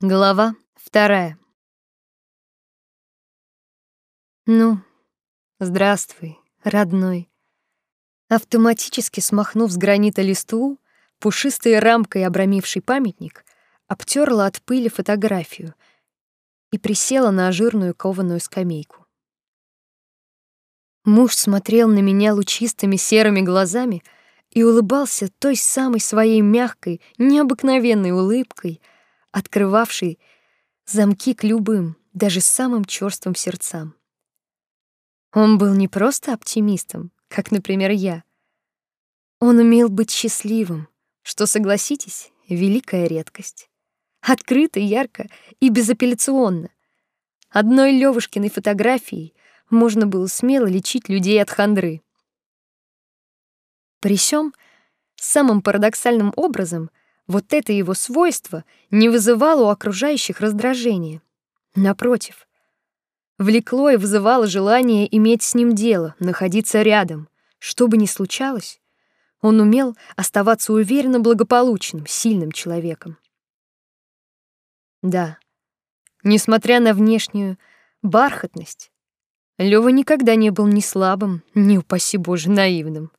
Глава вторая. Ну, здравствуй, родной. Автоматически смахнув с гранита листву, пушистой рамкой обрамивший памятник, обтерла от пыли фотографию и присела на жирную кованую скамейку. Муж смотрел на меня лучистыми серыми глазами и улыбался той самой своей мягкой, необыкновенной улыбкой — открывавший замки к любым, даже самым чёрствым сердцам. Он был не просто оптимистом, как, например, я. Он умел быть счастливым, что, согласитесь, великая редкость. Открыто, ярко и безапелляционно. Одной Левушкиной фотографией можно было смело лечить людей от хандры. При сём самым парадоксальным образом вот это его свойство не вызывало у окружающих раздражения. Напротив, влекло и вызывало желание иметь с ним дело, находиться рядом. Что бы ни случалось, он умел оставаться уверенно благополучным, сильным человеком. Да, несмотря на внешнюю бархатность, Лёва никогда не был ни слабым, ни, упаси Боже, наивным.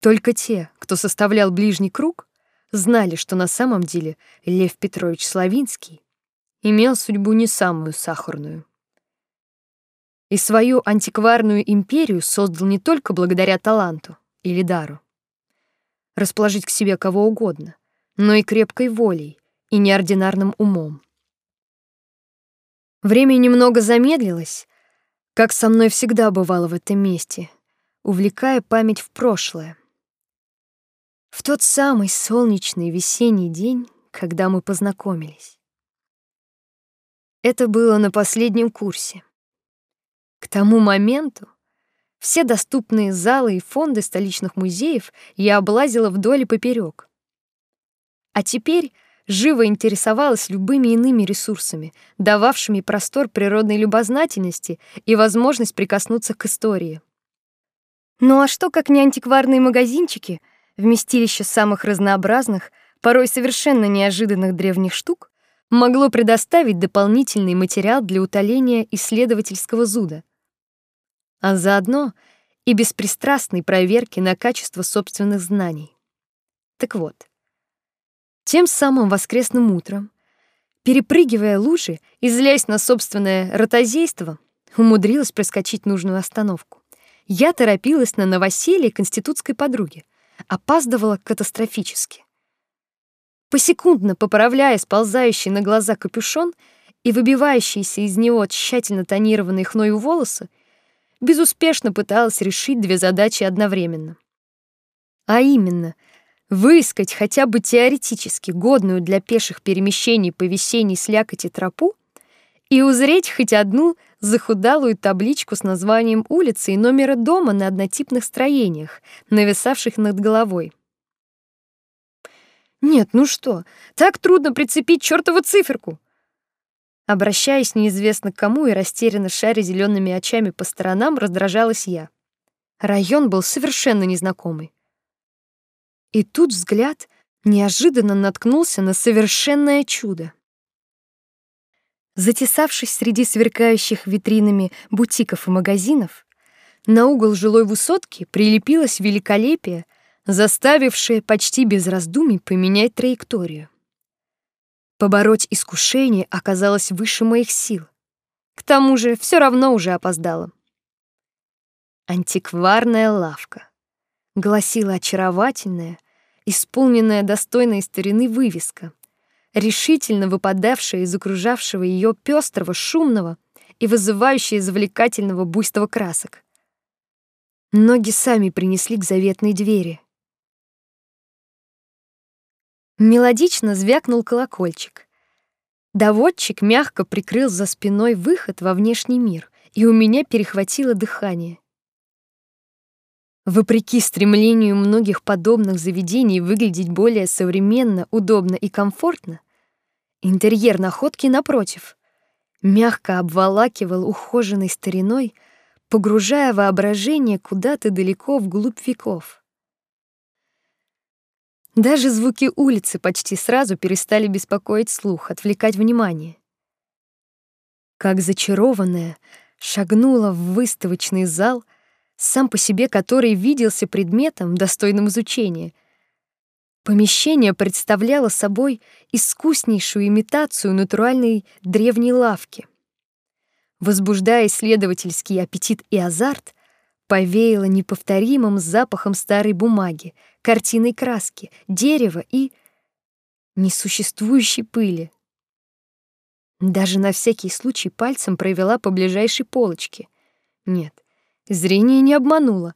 Только те, кто составлял ближний круг, знали, что на самом деле Лев Петрович Славинский имел судьбу не самую сахарную. И свою антикварную империю создал не только благодаря таланту или дару. Расположить к себе кого угодно, но и крепкой волей и неординарным умом. Время немного замедлилось, как со мной всегда бывало в этом месте, увлекая память в прошлое. В тот самый солнечный весенний день, когда мы познакомились. Это было на последнем курсе. К тому моменту все доступные залы и фонды столичных музеев я облазила вдоль и поперек. А теперь живо интересовалась любыми иными ресурсами, дававшими простор природной любознательности и возможность прикоснуться к истории. Ну а что, как не антикварные магазинчики, вместилище самых разнообразных, порой совершенно неожиданных древних штук, могло предоставить дополнительный материал для утоления исследовательского зуда, а заодно и беспристрастной проверки на качество собственных знаний. Так вот, тем самым воскресным утром, перепрыгивая лужи и злясь на собственное ротозейство, умудрилась проскочить нужную остановку. Я торопилась на новоселье конститутской подруги, опаздывала катастрофически. Посекундно поправляя сползающий на глаза капюшон и выбивающиеся из него тщательно тонированные хною волосы, безуспешно пыталась решить две задачи одновременно. А именно, выискать хотя бы теоретически годную для пеших перемещений по весенней слякоти тропу и узреть хоть одну захудалую табличку с названием улицы и номера дома на однотипных строениях, нависавших над головой. Нет, ну что, так трудно прицепить чертову циферку. Обращаясь неизвестно к кому и растерянно шаря зелеными очами по сторонам, раздражалась я. Район был совершенно незнакомый. И тут взгляд неожиданно наткнулся на совершенное чудо. Затесавшись среди сверкающих витринами бутиков и магазинов, на угол жилой высотки прилепилось великолепие, заставившее почти без раздумий поменять траекторию. Побороть искушение оказалось выше моих сил. К тому же все равно уже опоздала. Антикварная лавка, гласила очаровательная, исполненная достойной старины вывеска, решительно выпадавшая из окружавшего ее пестрого, шумного и вызывающая завлекательного буйства красок. Ноги сами принесли к заветной двери. Мелодично звякнул колокольчик. Доводчик мягко прикрыл за спиной выход во внешний мир, и у меня перехватило дыхание. Вопреки стремлению многих подобных заведений выглядеть более современно, удобно и комфортно, интерьер находки напротив мягко обволакивал ухоженной стариной, погружая воображение куда-то далеко вглубь веков. Даже звуки улицы почти сразу перестали беспокоить слух, отвлекать внимание. Как зачарованная, шагнула в выставочный зал, сам по себе который виделся предметом, достойным изучения. Помещение представляло собой искуснейшую имитацию натуральной древней лавки. Возбуждая исследовательский аппетит и азарт, повеяло неповторимым запахом старой бумаги, картиной краски, дерева и несуществующей пыли. Даже на всякий случай пальцем провела по ближайшей полочке. Нет, зрение не обмануло.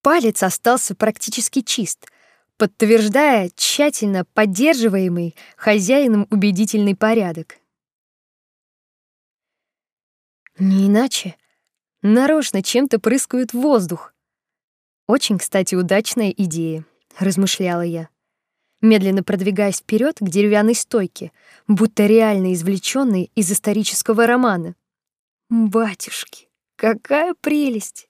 Палец остался практически чист, подтверждая тщательно поддерживаемый хозяином убедительный порядок. Не иначе. Нарочно чем-то прыскают воздух. Очень, кстати, удачная идея, размышляла я медленно продвигаясь вперед к деревянной стойке, будто реально извлеченной из исторического романа. Батюшки, какая прелесть!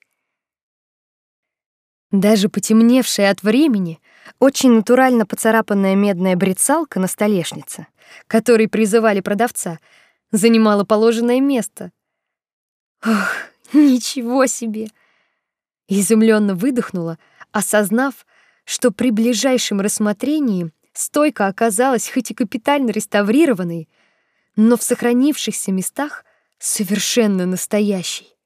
Даже потемневшая от времени, очень натурально поцарапанная медная брецалка на столешнице, которой призывали продавца, занимала положенное место. Ох, ничего себе! Изумленно выдохнула, осознав, что при ближайшем рассмотрении стойка оказалась хоть и капитально реставрированной, но в сохранившихся местах совершенно настоящей.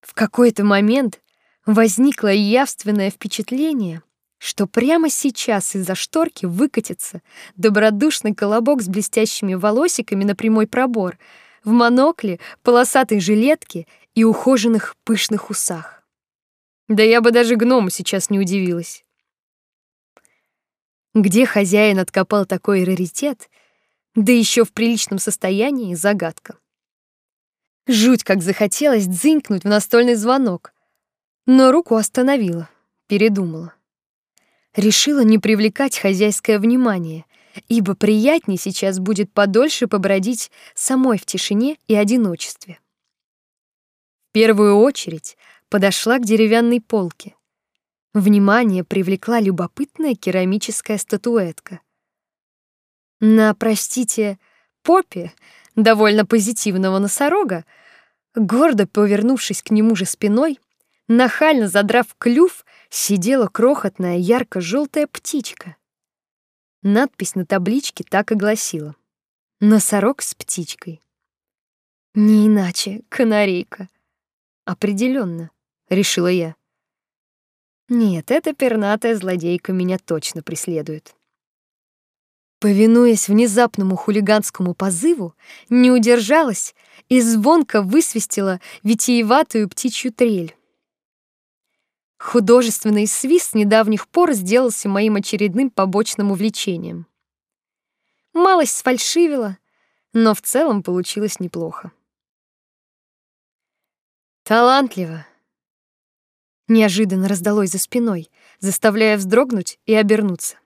В какой-то момент возникло явственное впечатление, что прямо сейчас из-за шторки выкатится добродушный колобок с блестящими волосиками на прямой пробор, в монокле, полосатой жилетке и ухоженных пышных усах. Да я бы даже гному сейчас не удивилась. Где хозяин откопал такой раритет, да еще в приличном состоянии, загадка. Жуть как захотелось дзынькнуть в настольный звонок, но руку остановила, передумала. Решила не привлекать хозяйское внимание, ибо приятнее сейчас будет подольше побродить самой в тишине и одиночестве. В первую очередь подошла к деревянной полке. Внимание привлекла любопытная керамическая статуэтка. На, простите, попе довольно позитивного носорога, гордо повернувшись к нему же спиной, нахально задрав клюв, сидела крохотная ярко желтая птичка. Надпись на табличке так и гласила: Носорог с птичкой. Не иначе, канарейка. Определенно решила я. Нет, эта пернатая злодейка меня точно преследует. Повинуясь внезапному хулиганскому позыву, не удержалась и звонко высвистела витиеватую птичью трель. Художественный свист недавних пор сделался моим очередным побочным увлечением. Малость сфальшивила, но в целом получилось неплохо. Талантливо, неожиданно раздалось за спиной, заставляя вздрогнуть и обернуться.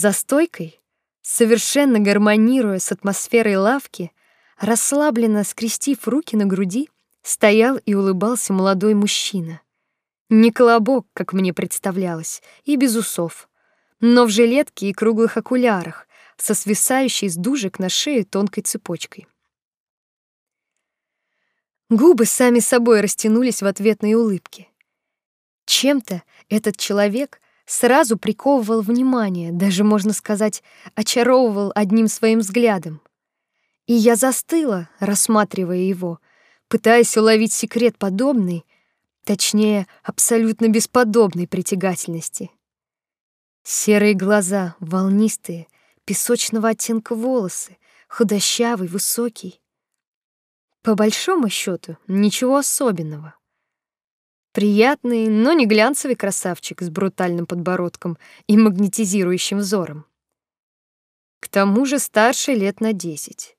За стойкой, совершенно гармонируя с атмосферой лавки, расслабленно скрестив руки на груди, стоял и улыбался молодой мужчина. Не колобок, как мне представлялось, и без усов, но в жилетке и круглых окулярах, со свисающей с дужек на шее тонкой цепочкой. Губы сами собой растянулись в ответной улыбке. Чем-то этот человек сразу приковывал внимание, даже можно сказать, очаровывал одним своим взглядом. И я застыла, рассматривая его, пытаясь уловить секрет подобной, точнее, абсолютно бесподобной притягательности. Серые глаза, волнистые, песочного оттенка волосы, худощавый, высокий. По большому счету, ничего особенного. Приятный, но не глянцевый красавчик с брутальным подбородком и магнетизирующим взором. К тому же старше лет на десять.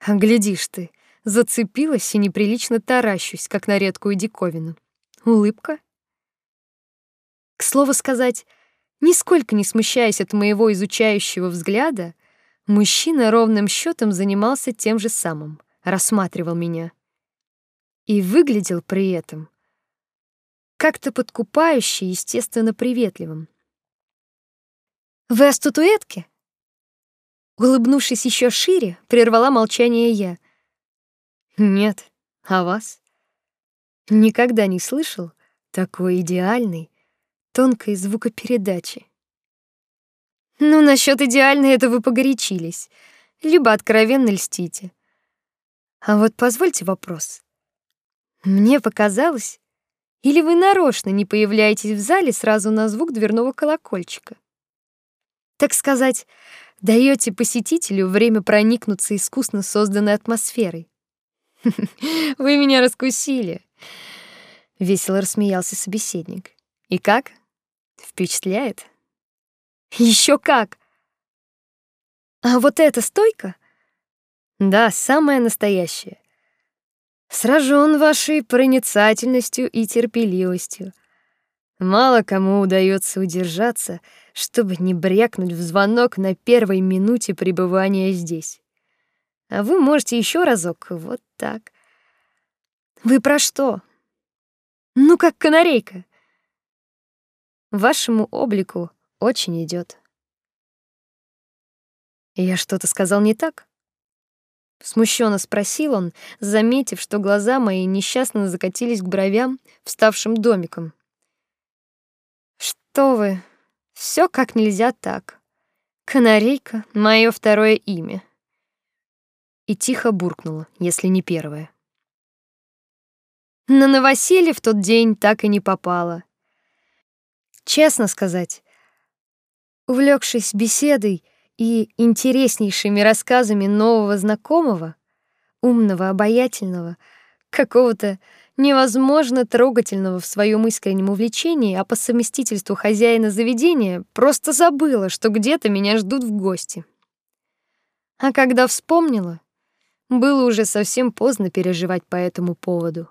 А глядишь ты, зацепилась и неприлично таращусь, как на редкую диковину. Улыбка? К слову сказать, нисколько не смущаясь от моего изучающего взгляда, мужчина ровным счетом занимался тем же самым рассматривал меня. И выглядел при этом как-то подкупающе, естественно, приветливым. Вы о статуэтке? Улыбнувшись еще шире, прервала молчание я. Нет, а вас? Никогда не слышал такой идеальной, тонкой звукопередачи. Ну, насчет идеальной это вы погорячились, либо откровенно льстите. А вот позвольте вопрос. Мне показалось, или вы нарочно не появляетесь в зале сразу на звук дверного колокольчика? Так сказать, даете посетителю время проникнуться искусно созданной атмосферой. Вы меня раскусили. Весело рассмеялся собеседник. И как? Впечатляет? Еще как. А вот эта стойка? Да, самая настоящая. Сражен вашей проницательностью и терпеливостью. Мало кому удается удержаться, чтобы не брякнуть в звонок на первой минуте пребывания здесь. А вы можете еще разок, вот так. Вы про что? Ну, как канарейка. Вашему облику очень идет. Я что-то сказал не так? Смущенно спросил он, заметив, что глаза мои несчастно закатились к бровям, вставшим домиком. Что вы? Все как нельзя так. Канарейка мое второе имя. И тихо буркнула, если не первое. На новоселье в тот день так и не попала. Честно сказать, увлекшись беседой, и интереснейшими рассказами нового знакомого, умного, обаятельного, какого-то невозможно трогательного в своем искреннем увлечении, а по совместительству хозяина заведения, просто забыла, что где-то меня ждут в гости. А когда вспомнила, было уже совсем поздно переживать по этому поводу.